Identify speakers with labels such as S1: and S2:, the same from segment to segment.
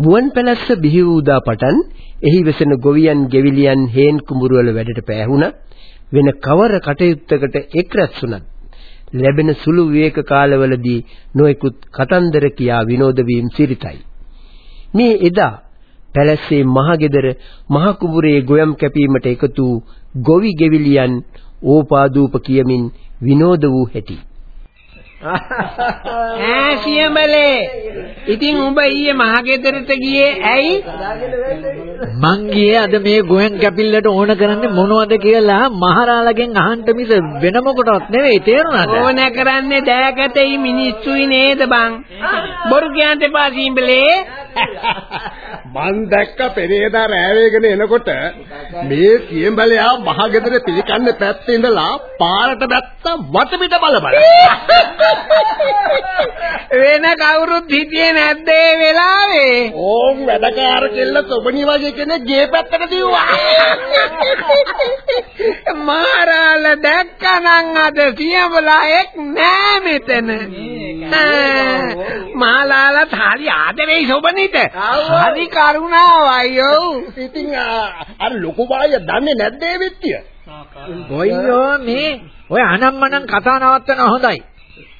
S1: මුවන් පැලැස්ස බිහි වූ දා පටන් එහි වෙසෙන ගොවියන් ගෙවිලියන් හේන් කුඹුරවල වැඩට පෑහුණා වෙන කවර කටයුත්තකට එක් රැස්ුණත් ලැබෙන සුළු විවේක කාලවලදී නොයෙකුත් කතන්දර කියා විනෝද වීම සිරිතයි. මේ එදා පැලැස්සේ මහගෙදර මහ කුඹුරේ ගොයම් කැපීමට එකතු ගොවි ගෙවිලියන් ඕපාදූප කියමින් විනෝද වූ හැටි
S2: ඈ සියඹලේ. ඉතින් උඹ ඊයේ මහගෙදරට ගියේ ඇයි?
S3: මං ගියේ අද මේ ගෝයන් කැපිල්ලට ඕන කරන්නේ මොනවද කියලා මහරාලගෙන් අහන්න මිස වෙන මොකටවත් නෙවෙයි තේරුණාද?
S2: ඕන කරන්නේ දෑකතේ මිනිස්සුයි නේද බං? බොරු කියන්න එපා සියඹලේ.
S4: මං දැක්ක පෙරේදා රෑවේගෙන එනකොට මේ සියඹලයා මහගෙදර පිළිකන්න පැත්තේ ඉඳලා පාරට බැත්ත වටපිට බල බල
S2: වෙන කවුරුත් හිටියේ නැද්ද ඒ වෙලාවේ?
S4: ඕම් වැඩකාර කෙල්ල සොබනි වගේ කෙනෙක් ගේ පැත්තට දිව්වා.
S2: මාරාල දැක්කනම් අද සියඹලා එක් නෑ මෙතන. මාලාලත් හරි ආදරේ සොබනිට. හරි කරුණාවයි ඔව්.
S4: ඉතින් අර ලොකු බාය දන්නේ නැද්ද ඒ විත්තිය?
S3: කොයියෝ මේ ඔය අනම්මනම් කතා නවත්තන හොඳයි.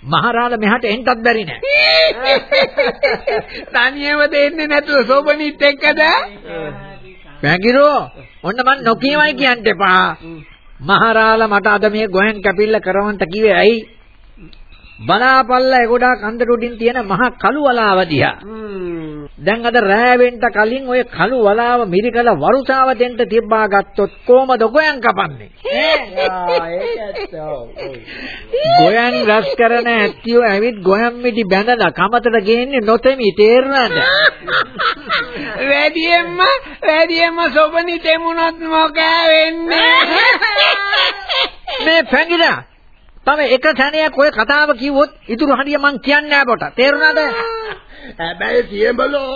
S3: මහරාල මෙහාට එන්නත් බැරි නෑ.
S2: තනියම දෙන්නේ නැතුව සෝබනිත් එක්කද?
S3: පැංගිරෝ ඔන්න මං නොකියවයි කියන්න එපා. මහරාල මට අද මේ ගොයන් කැපිල්ල කරවන්ට කිව්වේ ඇයි? බලාපල්ලා එගොඩා කන්දට උඩින් තියෙන මහ කළු වලාව දිහා. දැන් අද රෑවෙන්ට කලින් ඔය කළු වලාව මිරිකලා වරුසාව දෙන්න තිබ්බා ගත්තොත් කොහමද ගොයන් කපන්නේ? ගොයන් රස් කරන ඇත්තියෝ ඇවිත් ගොයන් මිටි බැඳලා කමතට ගේන්නේ නොතෙමි තේරුණාද?
S2: වැඩියෙන්ම වැඩියෙන්ම සොබනි තෙමුණොත් මොකෑ වෙන්නේ?
S3: මේ පැංගිලා තව එක සැනයක් ඔය කතාව කිව්වොත් ඉතුරු හරිය මං කියන්නේ නෑ පොට. තේරුණාද?
S4: හැබැයි සියඹලෝ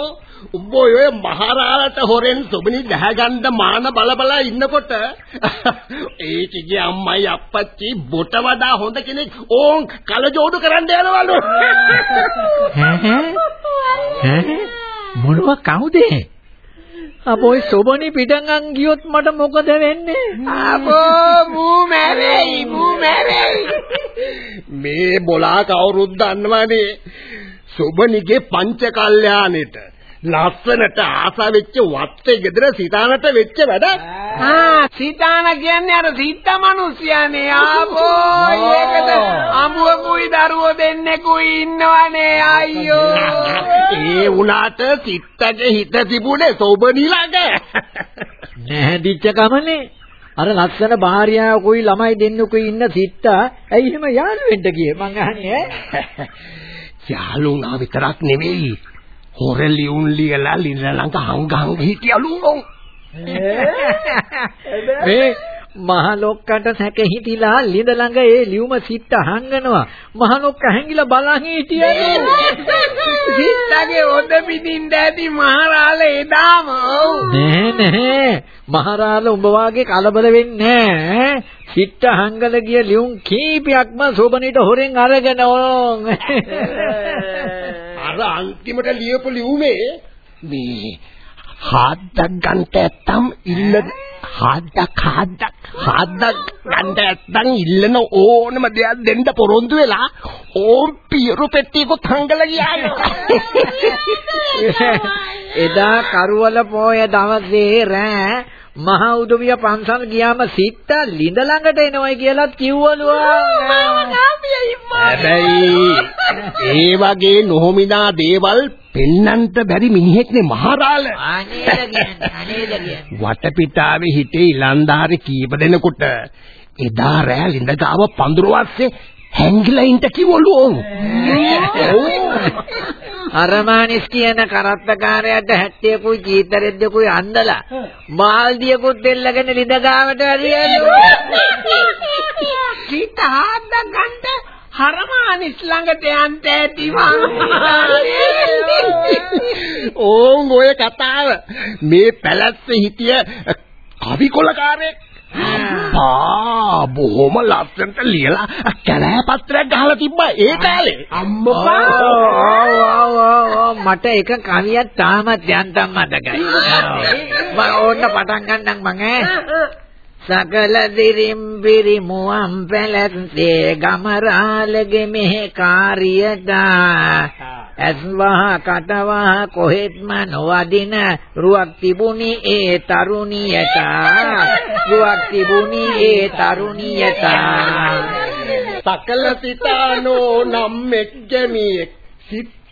S4: උඹ ඔය මහරාලට හොරෙන් සොබනි දැහැගන්න මාන බල බල ඉන්නකොට ඒකගේ අම්මයි අප්පච්චි බොට වඩා හොඳ කෙනෙක් ඕන් කලජෝඩු කරන්න යනවලු
S3: මොනවා කවුද අපෝයි සොබනි පිටංගන් ගියොත් මට මොකද වෙන්නේ?
S2: අපෝ මූ මැරෙයි මූ මැරෙයි.
S4: මේ බොලා කවුරුත් දන්නවනේ. සොබනිගේ පංච කල්යාණෙට ලස්සනට ආස වෙච්ච වත්තේ ගෙදර සිතානට වෙච්ච වැඩ.
S2: ආ සිතාන කියන්නේ අර සිත්ත මිනිස්යානේ ආපෝ ඒකද අමුවකුයි දරුවෝ දෙන්නෙකුයි ඉන්නවනේ. අයියෝ.
S4: ඒ උනාට සිත්තගේ හිත තිබුණේ සොබනි ළඟ.
S3: නැහැදිච්ච කමනේ අර ලස්සන භාර්යාවකුයි ළමයි දෙන්නෙකුයි ඉන්න සිත්තා ඇයි එහෙම යාළු වෙන්න ගියේ මං අහන්නේ ඈ.
S4: යාළුනා විතරක් නෙවෙයි හොරලියුන් ලියලා ලින ළඟ හංග හංග හිටියලු උන්
S3: මේ මහ ලොක්කට සැක හිටිලා ලිඳ ළඟ ඒ ලියුම සිත්ත හංගනවා. මහ ලොක්ක හැංගිලා බලන් හිටියලු
S2: සිත්තගේ ඔද පිටින් දැටි මහරාල එදාම.
S3: නෑ නෑ. මහරාල උඹ වාගේ කලබල වෙන්නේ නෑ. සිත්ත හංගල ගිය ලියුම් කීපයක්ම සෝබනිට හොරෙන් අරගෙන ඕන්
S4: අර අන්තිමට ලියපු ලියුමේ මේ හාද්දක් ගන්නට ඇත්තම් ඉල්ල හාද්දක් හාද්දක් හාද්දක් ගන්නට ඇත්තම් ඉල්ලන ඕනම දෙයක් දෙන්න පොරොන්දු වෙලා ඕම් පියරු පෙට්ටියකුත් හංගලා ගියාලු
S3: එදා කරවල පොය දවසේ රෑ මහ උදවිය පන්සල් ගියාම සිත්ත ලිඳ ළඟට එනවයි කියලා කිව්වලු
S4: හැබැයි ඒ වගේ නොහොමිනා දේවල් පෙන්නන්ට බැරි මිනිහෙක්නේ මහරාල. වටපිටාවේ හිටේ ඉලන්දාරි කීප දෙනෙකුට එදා රෑ ලිඳ ගාව පඳුර වස්සේ හැංගිලා ඉන්න කිව්වලු ඔව්
S3: අරමානිස් කියන කරත්තකාරයාට 70කුයි චීතරෙද්දකුයි අන්දලා මාල්දියකුත් එල්ලගෙන ලිඳ ගාවට වැඩියලු.
S2: සිත හාද්ද ගන්න හරමානිස් ළඟට යන්න ඇති
S4: ඕන් ඔය කතාව. මේ පැලැස්ස හිටිය කවිකොලකාරයෙක් ආ. බොහොම ලස්සනට ලියලා කැලෑ පත්‍රයක් ගහලා තිබ්බා ඒ කාලේ.
S2: අම්මපා.
S3: මට එක කවියක් තාමත් යන්තම් මතකයි. මම ඕන්න පටන් ගන්නම් මං ඈ. සකල දිරිම් බිරිමුවම් පැලැත්තේ ගමරාලගේ මෙහෙ කාරියට ඇස්වහ කටවහ කොහෙත්ම නොවදින රුවක් තිබුණි ඒ තරුණියට. රුවක් තිබුණි ඒ තරුණියට.
S4: සකල සිතානෝ නම් එක්ගමියෙක්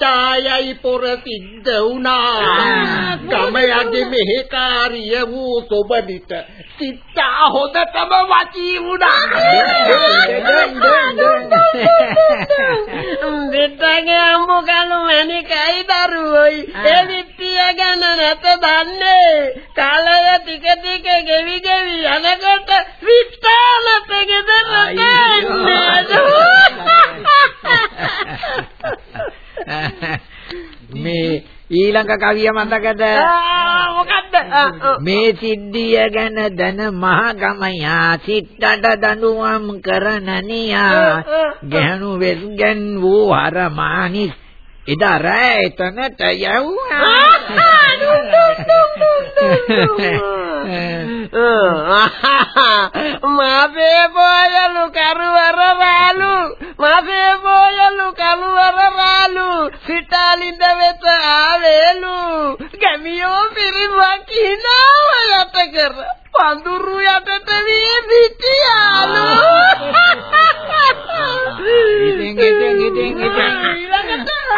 S4: සිතායයි පොර සිද්ධ වුණා. ගම යගේ මෙහෙකාරිය වූ සොබදිට සිතා හොදටම වචී වුණා.
S2: දෙටගේ අම්බු කලු මැනිකයි දරුවෝයි. විත්තිය ගැන නැත දන්නේ. කාලය ටික ටික ගෙවි ගෙවි යනකොට විත්තාලට ගෙදරට
S3: මේ ඊළඟ කවිය මතකද?
S2: මොකද්ද?
S3: මේ සිද්ධිය ගැන දැන මහගමයා සිටට දඬුවම් කරන නියා ගැහණු වෙස්ගෙන් වූ හරමානිස් එදා රෑ එතනට
S2: මාසේ බෝයලු කරුවර රාලු මාසේ බෝයලු කරුවර රාලු සිතාලින්ද වෙත ආවේලු. ගැමියෝ පිරිමක් හිනාව යට කර පඳුරු යටට වී සිටියාලු
S3: ඉතින් ඉතින් ඉතින් ඉතින්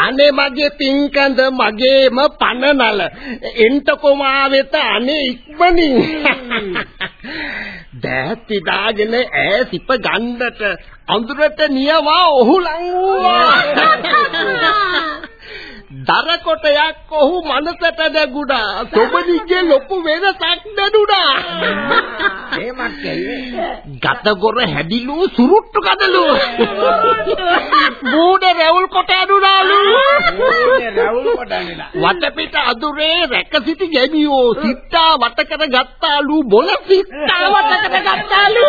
S4: අනේ මගේ පින්කඳ මගේම පනනල. එන්ටකොම ආවෙත අනේ ඉක්මනින්. දෑත් ඉදාගෙන ඈ සිප ගන්නට. අඳුරට නියවා ඔහු ලං වූවා දර කොටයක් ඔහු මනසට නැගුණා සොබනිගේ ලොකු වෙනසක් දැනුණා.
S3: එහෙමත් කැල්ලේ
S4: ගතගොර හැදිලු සුරුට්ටු කදලු මූණ රැවුල් කොට ඇනුණාලු
S3: රවුල් කොටන්නලා
S4: වටපිට අදුරේ රැක සිටි ගැමියෝ සිත්තා වට කර ගත්තාලු බොල සිත්තා වට කර ගත්තාලු.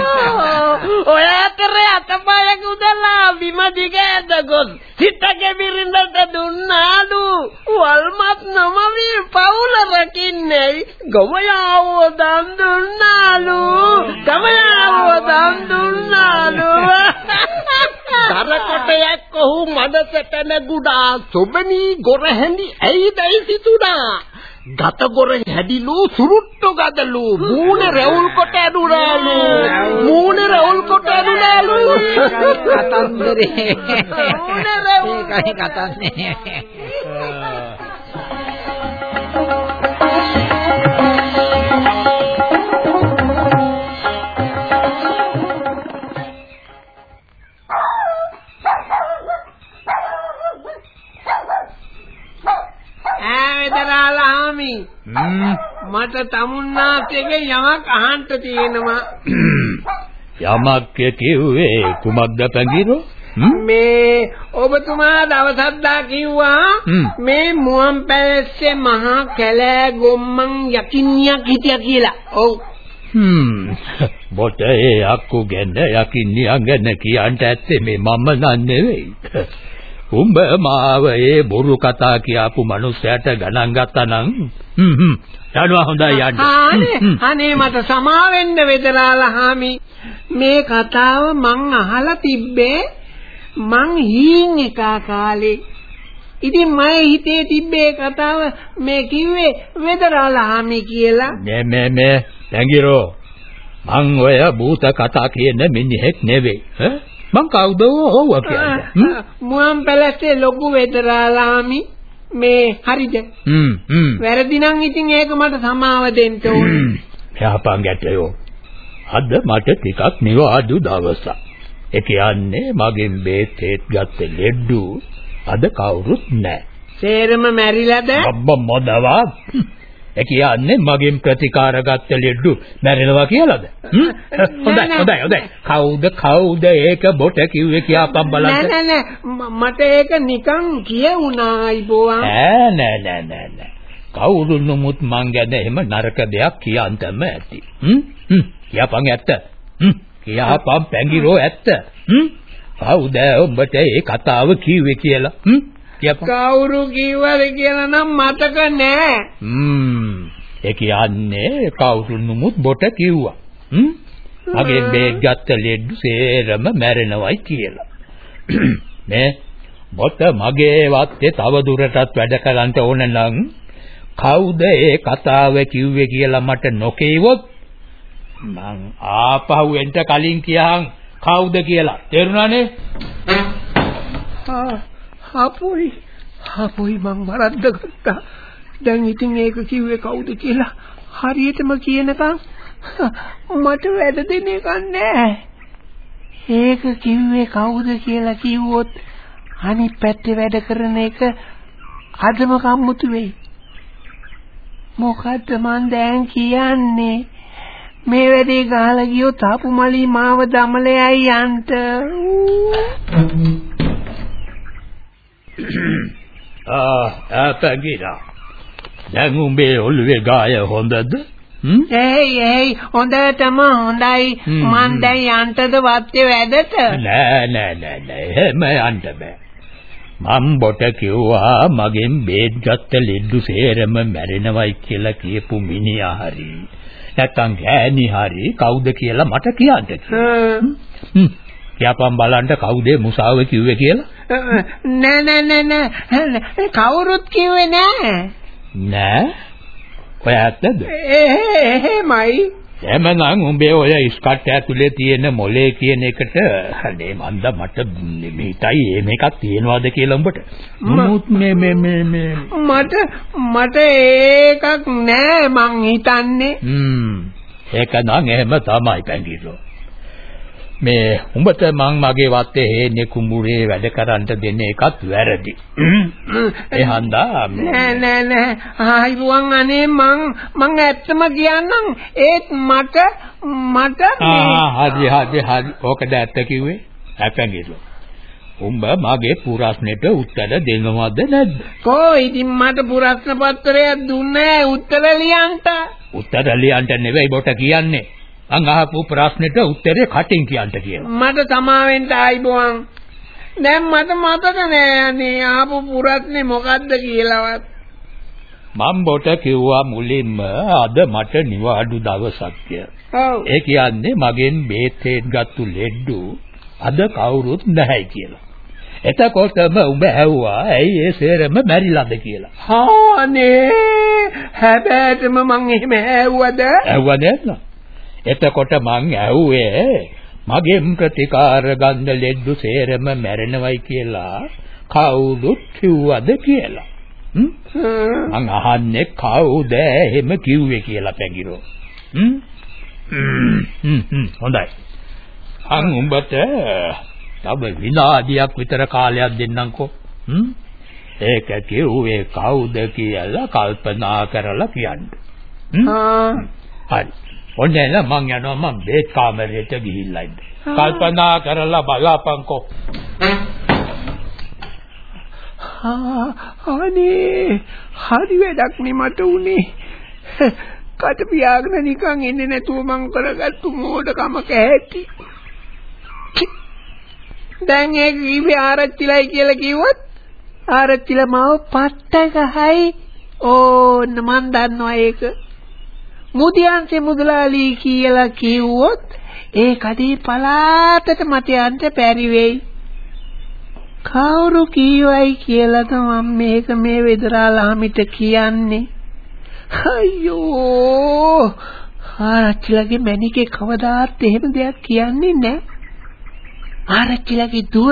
S2: ඔය අතරේ අතපය කුදලා බිම දිග ඇද ගොස් සිතගේ බිරිඳට දුන්නාලු. වල්මත් නොමවි පවුල රකින්නේ ගවයාවෝ දන් දුන්නාලු. ගවයාවෝ දන් දුන්නාලු.
S4: දර කොටයක් ඔහු මනසට නැගුණා සොබනී ගොරහැඳි ඇයිදයි සිතුණා ගතගොර හැදිලු සුරුට්ටු ගදලු මූණ රැවුල් කොට
S3: කතන්දරේ. ඒකයි කතන්නේ
S2: මට තමුන්නාසේගේ යමක් අහන්න තියෙනවා
S5: යමක් කිව්වේ කුමක්ද පැංගිරෝ?
S2: මේ ඔබතුමා දවසක් දා කිව්වා. මේ මුවන් පැලස්සේ මහා කැලෑ ගොම්මන් යකින්නියක් හිටියා කියලා. ඔව්.
S5: හ්ම්. බොට අක්කු ගැන යකින්නියන් ගැන කියන්ට ඇත්තේ මේ මම නන් නෙවෙයි. උඹ මාව ඒ බොරු කතා කියාපු මිනිස්සයාට ගණන් ගත්තා නම් හ්ම් හ්ම්. යනවා හොඳයි යන්න.
S2: අනේ මට සමා වෙන්න වෙදරාලා හාමි මේ කතාව මං අහලා තිබ්බේ මං හීන් එකා කාලේ. ඉතින් මගේ හිතේ තිබ්බේ කතාව මේ කිව්වේ වෙදරාලා හාමි කියලා.
S5: මේ මේ මේ පැංගිරෝ මං ඔය භූත කතා කියන මිනිහෙක් නෙවෙයි මං කවුද ඕව කියන්නේ?
S2: මුවන් පැලස්සේ ලොකු වෙදරාලාමි මේ හරිද?
S5: හ්ම් හ්ම්.
S2: වැරදි නම් ඉතින් ඒක මට සමාව දෙන්න ඕනේ.
S5: යහපන් ගැටයෝ අද මට ටිකක් නිවාඩු දවසක් ඒ කියන්නේ මගෙන් බේත් හේත් ගත්ත ලෙඩ්ඩු අද කවුරුත් නැහැ.
S2: සේරම මැරිලාද?
S5: අබ්බා මොදවා. ඒ කියන්නේ මගෙන් ප්‍රතිකාර ගත්ත ලෙඩ්ඩු මැරෙනවා කියලාද? හොඳයි හොඳයි හොඳයි. කවුද කවුද ඒක බොට කිව්වේ කියපම් බලන්න.
S2: නෑ නෑ නෑ මට ඒක නිකන් කියුණා අයිබෝවා.
S5: ඈ නෑ නෑ නෑ නෑ. කවුරු නමුත් මං ගැන එහෙම නරක දෙයක් කියන්තම ඇති. හ්ම් හ්ම් කියපන් ඇත්ත. හ්ම් කියපම් පැංගිරෝ ඇත්ත. හ්ම් කවුද ඔබට ඒ කතාව කිව්වේ කියලා? හ්ම් කියපන්.
S2: කවුරු කිව්වද කියලා නම් මතක නෑ.
S5: හ්ම් ඒ කියන්නේ කවුරු නමුත් බොට කිව්වා. හ්ම් මගේ බේත් ගත්ත ලෙඩ්ඩු සේරම මැරෙනවයි කියලා. මේ බොට මගේ වත්තේ තව දුරටත් වැඩ කරන්න ඕන නම් කවුද ඒ කතාව කිව්වේ කියලා මට නොකේවොත් මං ආපහු එන්න කලින් කියහන් කවුද කියලා. තේරුණානේ?
S2: හපොයි. හපොයි මං වරද්දගත්තා දැන් ඉතින් ඒක කිව්වේ කවුද කියලා හරියටම කියනකම් මට වැඩ දෙන එකක් නෑ ඒක කිව්වේ කවුද කියලා කිව්වොත් අනිත් පැත්තේ වැඩ කරන එක අදම කම්මුතු වෙයි. මොකද්ද මන් දැන් කියන්නේ? මේ වැඩේ ගහලා ගියොත් ආපු මලී මාව දමලෙයි යන්ට.
S5: ආ අපගිරා දැන් උඹේ ඔළුවේ ගාය හොඳද?
S2: ඒයි ඒයි හොඳටම හොඳයි. මන් දැන් යන්ටද වත්තේ වැඩට?
S5: නෑ නෑ නෑ නෑ. එහෙම යන්න බෑ. මම් බොට කිව්වා මගෙන් බේත් ගත්ත ලෙඩ්ඩු සේරම මැරෙනවයි කියලා කියපු මිනිහා හරි නැත්තම් ගෑණි හරි කවුද කියලා මට කියන්න. කියපන් බලන්න කවුද මුසාව කිව්වේ කියලා?
S2: නෑ නෑ නෑ නෑ. කවුරුත් කිව්වේ නෑ.
S5: නෑ. ඔය ඇත්තද
S2: එහෙමයි
S5: එහෙමනම් උඹේ ඔය ස්කට් ඇතුලේ තියෙන මොලේ කියන එකට අනේ මන්ද මට මේකයි මේකක් තියනවාද කියලා උඹට? නමුත් මේ මේ මේ මේ
S2: මට මට ඒකක් නෑ මං හිතන්නේ.
S5: හ්ම්. ඒක නම් එහෙම තමයි පැංගිරෝ මේ උඹට මං මගේ වත්තේ හේන්නේ කුඹුරේ වැඩ කරන්න දෙන එකත් වැරදි. ඒ හන්දා
S2: නෑ නෑ නෑ ආයිබුවන් අනේ මං මං ඇත්තම කියන්නම් ඒත් මට මට
S5: හරි හරි හරි ඕකද ඇත්ත කිව්වේ හැපැංගිරෝ. උඹ මගේ පුරස්නෙට උත්තර දෙනවද නැද්ද?
S2: කෝ ඉතින් මට පුරස්න පත්‍රයක් දුන්නේ උත්තර ලියන්න
S5: උත්තර ලියන්න නෙවෙයි බොට කියන්නේ. අං අහපු ප්‍රශ්නෙට උත්තරේ කටින් කියන්න කියලා.
S2: මට සමාවෙන්න ආයිබුවන් දැන් මට මතක නෑ අනේ ආපු පුරස්නේ මොකද්ද කියලාවත්
S5: මම බොට කිව්වා මුලින්ම අද මට නිවාඩු දවසක්
S2: ඔව්
S5: ඒ කියන්නේ මගෙන් බේත් ගත්තු ලෙඩ්ඩු අද කවුරුත් නැහැ කියලා. එතකොටම උඹ ඇහුවා ඇයි ඒ සේරම මැරිලාද කියලා.
S2: හානේ හැබැයිම මං එහෙම ඇහුවද
S5: ඇහුවා නේද? එතකොට මං ඇහුවේ මගෙන් ප්‍රතිකාර ගන්න ලෙඩ්ඩු සේරම මැරෙනවයි කියලා කවුරුත් කිව්වද කියලා. මං අහන්නේ කවුද එහෙම කිව්වේ කියලා පැංගිරෝ. හොඳයි. අන් උඹට තව විනාඩියක් විතර කාලයක් දෙන්නම්කෝ. ඒක කිව්වේ කවුද කියලා කල්පනා කරලා කියන්න. හරි. ඔන්න එන මං යනවා මං බේත් කාමරයට ගිහිල්ලා ඉන්න. කල්පනා කරලා බලපන්කෝ.
S2: අනේ හරි වැඩක් නේ මට උනේ. කට පියාගෙන නිකන් ඉන්නේ නැතුව මං කරගත්තු මෝඩකමක ඇති දැන් ඒ කිව්වේ ආරච්චිලයි කියලා කිව්වොත් ආරච්චිල මාව පට්ට ගහයි. ඕන්න මන් දන්නවා ඒක මුදියන්සේ මුදලාලි කියලා කිව්වොත් ඒ කඩේ පලාතට මට යන්න බැරි වෙයි. කවුරු කීවයි කියලාද මම මේක මේ වෙදරාලාමිට කියන්නේ. අයියෝ! ආරච්චිලගේ මැනිකේ කවදාත් එහෙම දෙයක් කියන්නේ නැහැ ආරච්චිලගේ දුව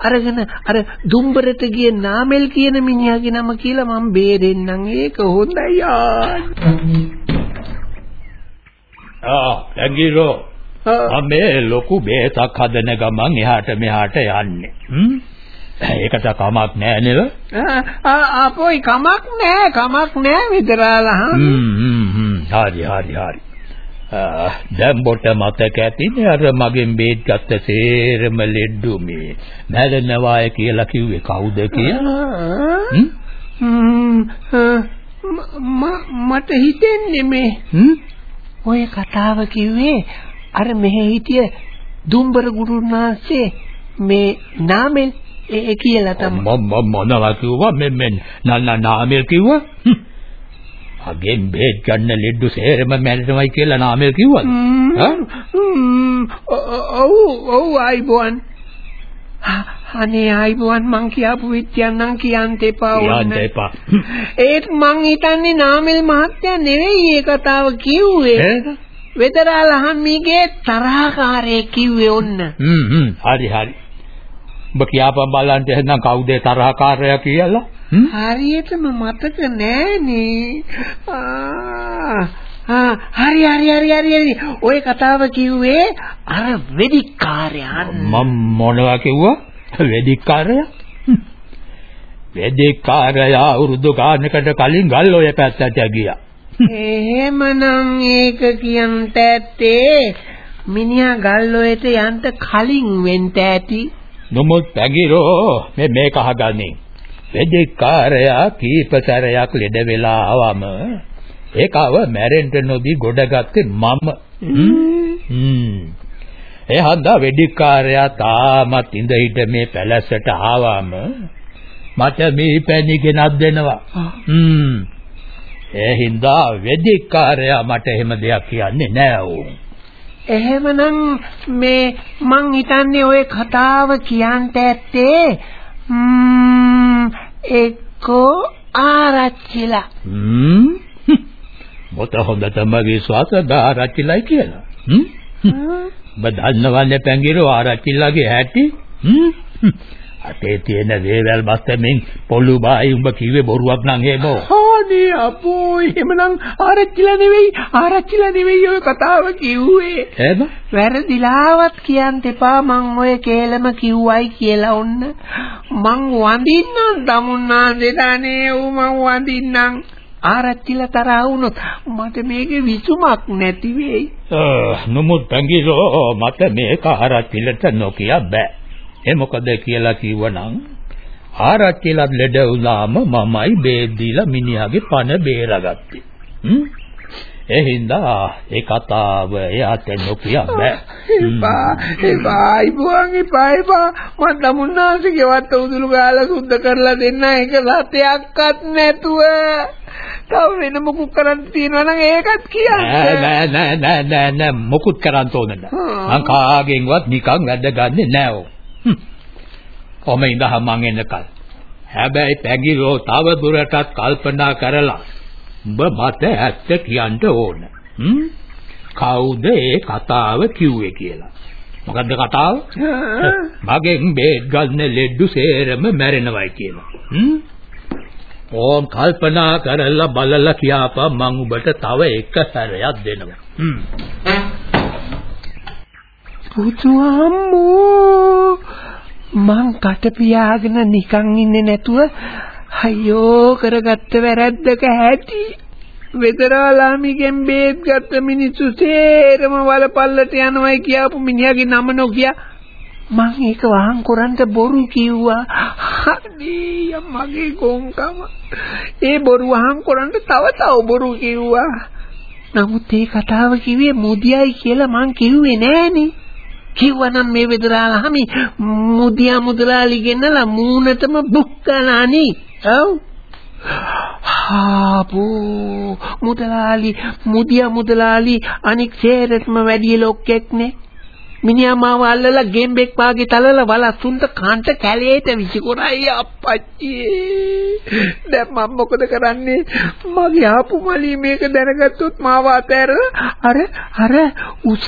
S2: අරගෙන අර දුම්බරට ගිය නාමල් කියන මිනිහාගේ නම කියලා මම බේරෙන්නම්. ඒක හොඳයි යාන්
S5: ආ මම මේ ලොකු බේතක් හදන ගමන් එහාට මෙහාට යන්නේ. ඒකට කමක් නෑ නේද?
S2: අපෝයි කමක් නෑ කමක් නෑ විතරාලා.
S5: හ්ම්. හරි හරි හරි. දැන් බොට මතක ඇතිනේ අර මගෙන් බේත් ගත්ත සේරම ලෙඩ්ඩු මේ මැරෙනවාය කියලා කිව්වේ කවුද කියලා?
S2: මට හිතෙන්නේ මේ ඔය කතාව කිව්වේ අර මෙහෙ හිටිය දුම්බර ගුරුනාන්සේ මේ නාමෙල් ඒ කියලා තමයි.
S5: මම මොනවා කිව්වා? මෙ මෙ නාමෙල් කිව්වා? අගෙන් බේත් ගන්න ලෙඩ්ඩු සේරම මැරෙනවයි කියලා නාමෙල් කිව්වද
S2: ඔව් ඔව් ආයිබෝන් අනේ ආයිබෝන් මං කියපු විද්‍යන් නම් කියන්න එපා
S5: කියන්න එපා.
S2: ඒත් මං හිතන්නේ නාමෙල් මහත්තයා නෙවෙයි ඒ කතාව කිව්වේ. වෙදරාලහම්මිගේ තරහකාරයෙක් කිව්වේ ඔන්න.
S5: හ්ම් හ්ම්. හරි හරි. ඔබ කියාපන් බලන්න එහෙනම් කවුද තරහකාරයා කියලා?
S2: හරියටම මතක නෑනේ. ආ හරි හරි හරි හරි හරි. ඔය කතාව කිව්වේ අර වෙදිකාරයා
S5: මම මොනවා කිව්වා? වෙදිකාරයා? වෙදිකාරයා උරුදු ගානකට කලින් ගල් ඔය පැත්තට ගියා.
S2: එහෙමනම් ඒක කියන්ට ඇත්තේ මිනිහා ගල් ඔයට යන්න කලින් වෙන්න ඇති.
S5: නමුත් පැගිරෝ මේ මේක අහගන්නේ. වෙදිකාරයා කීප සැරයක් ලෙඩ වෙලා ආවම ඒකව මැරෙන්න නොදී ගොඩගත්තේ මම. හ්ම්. ඒ හන්දා වෙදිකාරයා තාමත් ඉඳ හිට මේ පැලැස්සට ආවම මට මේ පැණි ගෙනත් දෙනවා. හ්ම්. ඒ හින්දා වෙදිකාරයා මට එහෙම දෙයක් කියන්නේ නෑ ඕ
S2: එහෙමනම් මේ මං හිතන්නේ ওই කතාව කියන්ට ඇත්තේ එක්කෝ ආරච්චිලා.
S5: හ්ම් මොත හොඳටම විශ්වාස ආරච්චිලයි කියලා. හ්ම්? බදන්නවන්නේ පැංගිරෝ ආරච්චිලාගේ හැටි හ්ම්? අතේ තියෙන වේවැල් බස්තෙමින් පොළු බායි උඹ කිව්වේ බොරුවක් නං හේමෝ
S2: අනේ අපෝ එහෙමනම් ආරච්චිලා නෙවෙයි ආරච්චිලා නෙවෙයි ඔය කතාව කිව්වේ.
S5: එහෙම?
S2: වැරදිලාවත් කියන්න එපා මං ඔය කේලම කිව්වයි කියලා ඔන්න. මං වඳින්නම් තමුන්නාන්සේට අනේ ඌ මං වඳින්නම් ආරච්චිලා තරහ වුණොත් මට මේකේ විසුමක් නැති වෙයි.
S5: නමුත් පැංගිරෝ මට මේක ආරච්චිලට නොකිය බෑ. ඒ මොකද කියලා කිව්වනම් ආරච්චිලත් ලෙඩ වුණාම මමයි බේත් දීලා මිනිහාගේ පණ බේරගත්තේ. හ්ම් ඒ හින්දා ඒ කතාව එයාට නොකිය බෑ.
S2: එපා එපා ඉබුවන් එපා එපා. මම දමුන්නාන්සේගේ වත් උදුළු ගාලා සුද්ධ කරලා දෙන්න ඒක සත්‍යයක්වත් නැතුව. තව වෙන මොකුත් කරන්න තියෙනවා නම් ඒකත් කියන්න.
S5: නෑ නෑ නෑ නෑ නෑ මොකුත් කරන්න ඕන නෑ. මං කාගෙන්වත් නිකන් වැඩ ගන්නෙ නෑ ඕ. කොහොම ඉඳහම මං එන්නකල් හැබැයි පැගිරෝ තව දුරටත් කල්පනා කරලා උඹ මට ඇත්ත කියන්න ඕන. හ්ම්? කවුද ඒ කතාව කිව්වේ කියලා? මොකද්ද කතාව? මගෙන් බේත් ගන්න ලෙඩ්ඩු සේරම මැරෙනවයි කියලා. හ්ම්? ඕම් කල්පනා කරලා බලලා කියාපන් මං ඔබට තව එක සැරයක් දෙනවා. හ්ම්.
S2: පුතුම්මෝ මං කට පියාගෙන නිකන් ඉන්නේ නැතුව අයියෝ කරගත්ත වැරද්දක හැටි වෙදරාලාමිගෙන් බේත් ගත්ත මිනිස්සු සේරම වලපල්ලට යනවයි කියපු මිනිහාගේ නම නොකිය මං ඒක වහන් කරන්ට බොරු කිව්වා. අනේ මගේ ගොංකම ඒ බොරු වහන් කරන්ට තව තව බොරු කිව්වා. නමුත් ඒ කතාව කිව්වේ මුදියයි කියලා මං කිව්වේ නෑනේ. කිව්වනම් මේ වෙදරාලාමි මුදියා මුදලාලි ගෙන්නලා මූණටම බුක්කලානි ඔව්. හාපෝ මුදලාලි මුදියා මුදලාලි අනික් සේරෙත්ම වැඩි ලොක්ෙක්නේ මිනිහා මාව අල්ලලා ගෙම්බෙක් වාගේ තලලා වලස්සුන්ට කන්ට කැලේට විසිකොරයි අප්පච්චි. දැන් මම මොකද කරන්නේ? මගේ ආපු මලී මේක දැනගත්තොත් මාව අතෑරලා අර අර උස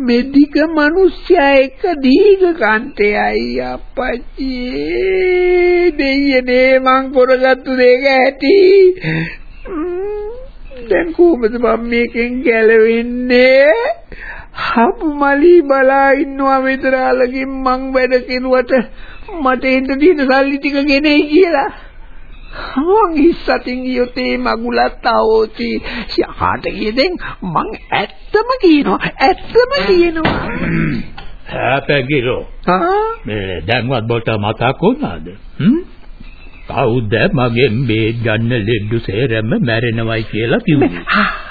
S2: මෙදික මිනිස්සයා එක්ක දීග කන්ටේයි අප්පච්චි. දෙයියනේ මං කරගත්තු දෙක ඇති. දැන් කොහොමද මම මේකෙන් ගැලවෙන්නේ? හපු මලී බලා ඉන්නවා විතරාලකින් මං වැඩ කෙරුවට මට එන්න තියෙන සල්ලි ටික ගෙනෙයි කියලා. මං ඉස්සතින් ගියොත් ඒ මගුලත් આવෝති. යහට ගියදෙන් මං ඇත්තම කියනවා. ඇත්තම කියනවා.
S5: හැපැගිරෝ.
S2: ආ
S5: මේ දැන්වත් බොට මතක් වුණාද? හ්ම්? කවුද මගෙන් බේත් ගන්න ලෙඩ්ඩු සේරම මැරෙනවයි කියලා කිව්වේ?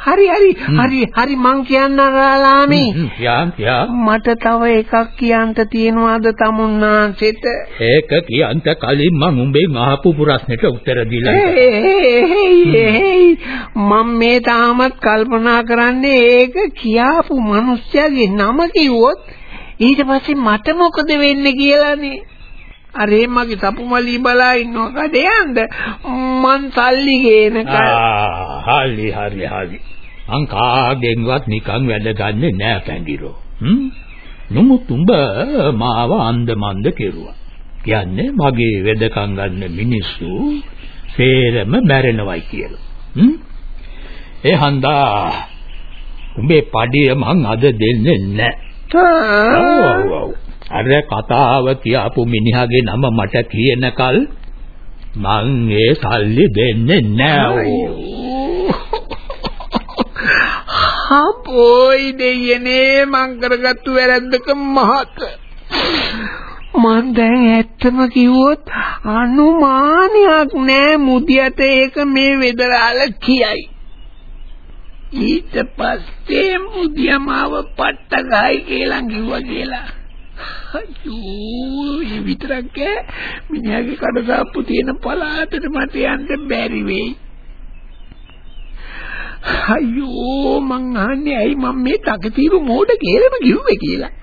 S2: හරි හරි හරි හරි මං කියන්න රාලාමි.
S5: යාම් යා
S2: මට තව එකක් කියන්න තියෙනවාද තමුන්නාන්සෙට?
S5: ඒක කියන්ට කලින් මං උඹෙන් අහපු ප්‍රශ්නෙට උත්තර දීලා
S2: මම මේ තාමත් කල්පනා කරන්නේ ඒක කියාපු මිනිස්සයාගේ නම කිව්වොත් ඊට පස්සේ මට මොකද වෙන්නේ කියලානේ. අරේ මගේ තපුමලි බලා ඉන්නවා කඩයන්ද මං සල්ලි ගේන
S5: ආ හරි හරි හරි. මං කාගෙන්වත් නිකන් වැඩ ගන්නෙ නෑ පැංගිරෝ හ්ම්? නමුත් උඹ මාව අන්දමන්ද කෙරුවා. කියන්නේ මගේ වෙදකම් ගන්න මිනිස්සු සේරම මැරෙනවයි කියලා. හ්ම්? ඒ හන්දා උඹේ පඩිය මං අද දෙන්නේ නෑ අර කතාව කියාපු මිනිහාගේ නම මට කියනකල් මං ඒ සල්ලි දෙන්නේ නෑ
S2: හපෝයි දෙයනේ මං කරගත්තු වැරද්දක මහත. මං දැන් ඇත්තම කිව්වොත් අනුමානයක් නෑ මුදියට ඒක මේ වෙදරාල කියයි. ඊට පස්සේ මුදියමාව පට්ට ගහයි කියලා කිව්වා කියලා අයියෝ ඒ විතරක් මිනිහාගේ කඩසාප්පු තියෙන පළාතට මට යන්න බැරි වෙයි. අයියෝ මං අහන්නේ ඇයි මම මේ තකතිරු මෝඩ කේලම කිව්වේ කියලා.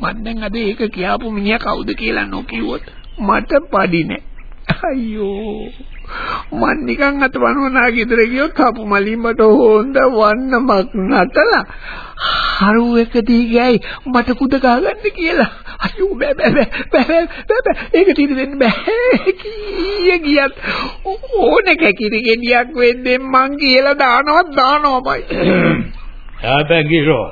S2: මන් දැන් අද ඒක කියාපු මිනිහා කවුද කියලා නොකියුවොත් මට පඩි නෑ. අයියෝ මන් නිකන් අත වනවනා ගෙදර ගියොත් හපු මලින් මට හොඳ වන්නමක් නටලා හරු එකදී ගෑයි. මට කුද ගහගන්න කියලා. අයියෝ බෑ බෑ බෑ බෑ බෑ ඒකට ඉඳ දෙන්න බෑ. කීය ගියත් ඕනේ කැකිරි ගෙඩියක් වෙන්නේ මං කියලා දානවත් දානවමයි.
S5: ආබංගිරෝ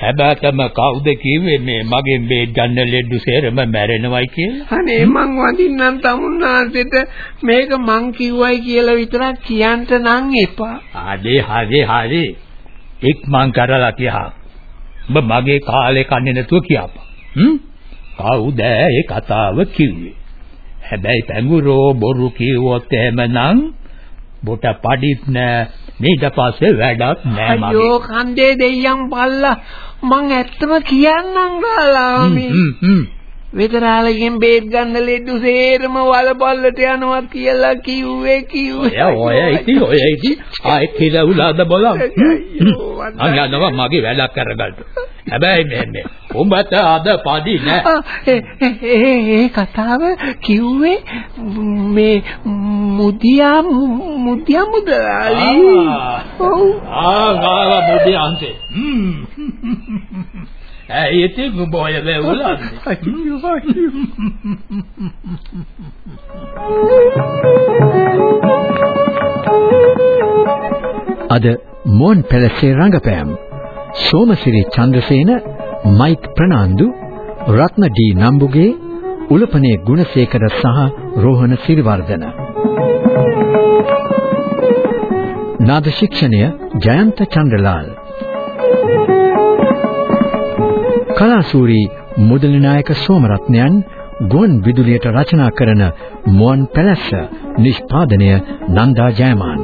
S5: හැබැයිම කවුද කිව්වේ මේ මගෙන් මේ ගන්න ලෙඩු සේරම මැරෙනවයි කියලා?
S2: අනේ මං වඳින්නම් තමුන්නාන්සෙට. මේක මං කිව්වයි කියලා විතරක් කියන්න නම් එපා.
S5: ආදී හරි හරි. එක් මං කරලා කියහා. ඔබ මගේ කාලේ කන්නේ නැතුව කියපන්. හ්ම්? කවුද ඒ කතාව කිව්වේ? හැබැයි පැංගුරෝ බොරු කිව්වොත් එහෙමනම් බොට පඩිත් නෑ ඊට පස්සේ වැඩක් නෑ මගේ.
S2: අයියෝ කන්දේ දෙයියන් පල්ලා මං ඇත්තම කියන්නම් ගාලාමි. විතරාලගෙන් බේත් ගන්න ලෙඩු සේරම වලපල්ලට යනවා කියලා කිව්වේ කිව්වේ.
S5: ඔය ඔය ඉති ඔය ඉති ආයෙත් කියලා උලාද බලන්න. යනවා මගේ වැඩක් කරගන්න. හැබැයි මේ මේ උඹට අද පඩි නෑ.
S2: ඒ කතාව කිව්වේ මේ මුදියා මුදියා මුදලාලි.
S5: ඔව්. ආ ගාව මුදියන්තේ. ඇයි ඉතින් උඹ ඔය වෙවුලන්නේ?
S6: අද මොන් පැලසේ රංගපෑම් සෝමසිරි චන්ද්‍රසේන මයික් ප්‍රනාන්දු රත්න ඩී නම්බුගේ උලපනේ ගුණසේකර සහ රෝහණ සිරිවර්ධන නාද ශික්ෂණය ජයන්ත චන්ද්‍රලාල් කලාසූරි මුදලි නායක සෝමරත්නයන් ගුවන් විදුලියට රචනා කරන මුවන් පැලැස්ස නිෂ්පාදනය නන්දා ජයමාන්.